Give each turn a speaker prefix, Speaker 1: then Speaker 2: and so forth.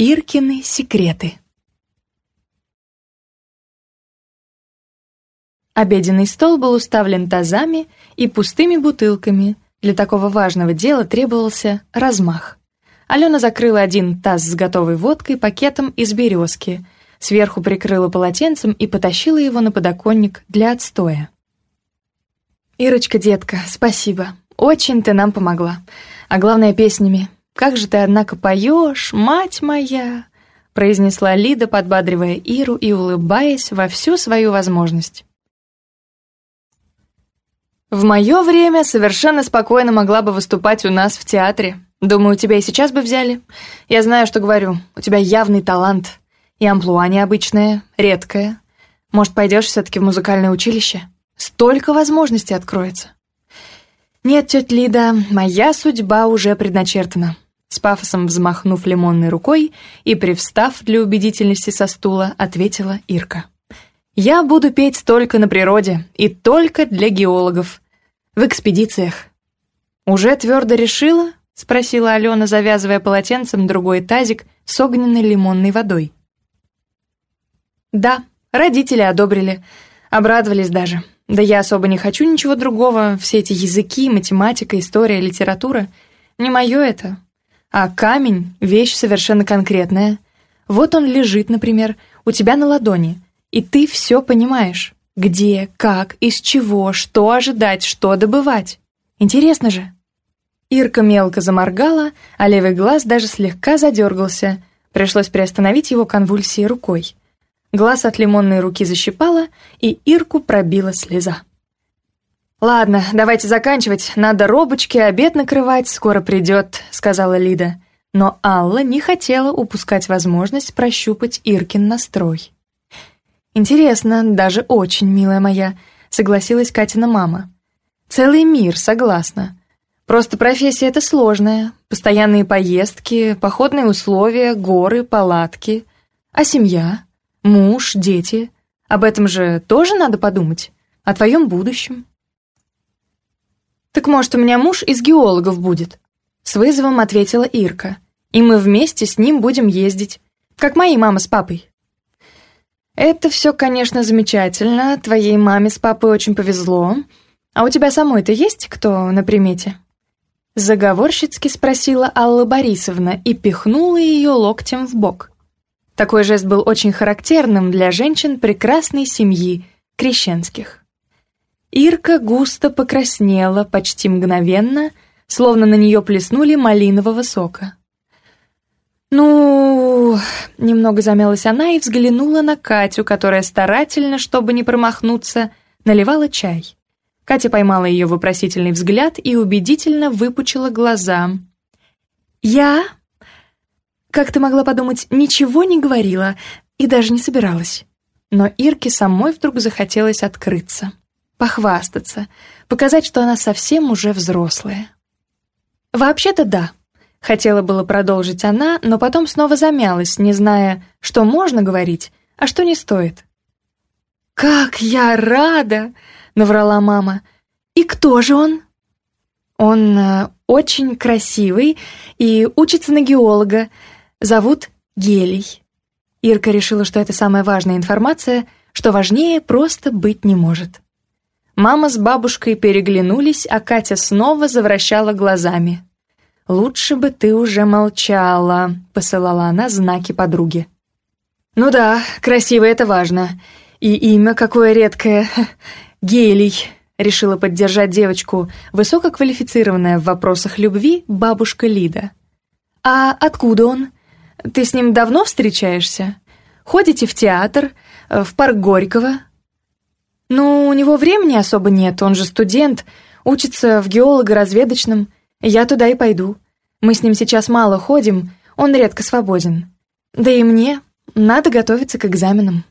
Speaker 1: Иркины секреты. Обеденный стол был уставлен тазами и пустыми бутылками. Для такого важного дела требовался размах. Алена закрыла один таз с готовой водкой пакетом из березки, сверху прикрыла полотенцем и потащила его на подоконник для отстоя. «Ирочка, детка, спасибо. Очень ты нам помогла. А главное, песнями как же ты, однако, поешь, мать моя!» произнесла Лида, подбадривая Иру и улыбаясь во всю свою возможность. «В мое время совершенно спокойно могла бы выступать у нас в театре. Думаю, тебя и сейчас бы взяли. Я знаю, что говорю. У тебя явный талант. И амплуа необычное, редкое. Может, пойдешь все-таки в музыкальное училище? Столько возможностей откроется». «Нет, тетя Лида, моя судьба уже предначертана. С пафосом взмахнув лимонной рукой и привстав для убедительности со стула, ответила Ирка. «Я буду петь только на природе и только для геологов. В экспедициях». «Уже твердо решила?» — спросила Алена, завязывая полотенцем другой тазик с огненной лимонной водой. «Да, родители одобрили. Обрадовались даже. Да я особо не хочу ничего другого. Все эти языки, математика, история, литература. Не мое это. А камень — вещь совершенно конкретная. Вот он лежит, например, у тебя на ладони, и ты все понимаешь. Где, как, из чего, что ожидать, что добывать. Интересно же. Ирка мелко заморгала, а левый глаз даже слегка задергался. Пришлось приостановить его конвульсии рукой. Глаз от лимонной руки защипала, и Ирку пробила слеза. «Ладно, давайте заканчивать. Надо робочки, обед накрывать, скоро придет», — сказала Лида. Но Алла не хотела упускать возможность прощупать Иркин настрой. «Интересно, даже очень, милая моя», — согласилась Катина мама. «Целый мир, согласна. Просто профессия эта сложная. Постоянные поездки, походные условия, горы, палатки. А семья? Муж, дети? Об этом же тоже надо подумать? О твоем будущем?» «Так, может, у меня муж из геологов будет?» С вызовом ответила Ирка. «И мы вместе с ним будем ездить. Как моей мама с папой». «Это все, конечно, замечательно. Твоей маме с папой очень повезло. А у тебя самой-то есть кто на примете?» Заговорщицки спросила Алла Борисовна и пихнула ее локтем в бок. Такой жест был очень характерным для женщин прекрасной семьи Крещенских. Ирка густо покраснела почти мгновенно, словно на нее плеснули малинового сока. «Ну...» — немного замялась она и взглянула на Катю, которая старательно, чтобы не промахнуться, наливала чай. Катя поймала ее вопросительный взгляд и убедительно выпучила глаза. «Я...» «Как ты могла подумать, ничего не говорила и даже не собиралась». Но Ирке самой вдруг захотелось открыться. похвастаться, показать, что она совсем уже взрослая. «Вообще-то да», — хотела было продолжить она, но потом снова замялась, не зная, что можно говорить, а что не стоит. «Как я рада!» — наврала мама. «И кто же он?» «Он э, очень красивый и учится на геолога. Зовут Гелий». Ирка решила, что это самая важная информация, что важнее просто быть не может. Мама с бабушкой переглянулись, а Катя снова завращала глазами. «Лучше бы ты уже молчала», — посылала она знаки подруге. «Ну да, красиво это важно. И имя какое редкое. Гелий», — решила поддержать девочку, высококвалифицированная в вопросах любви бабушка Лида. «А откуда он? Ты Ну, у него времени особо нет, он же студент, учится в геолого-разведочном. Я туда и пойду. Мы с ним сейчас мало ходим, он редко свободен. Да и мне надо готовиться к экзаменам.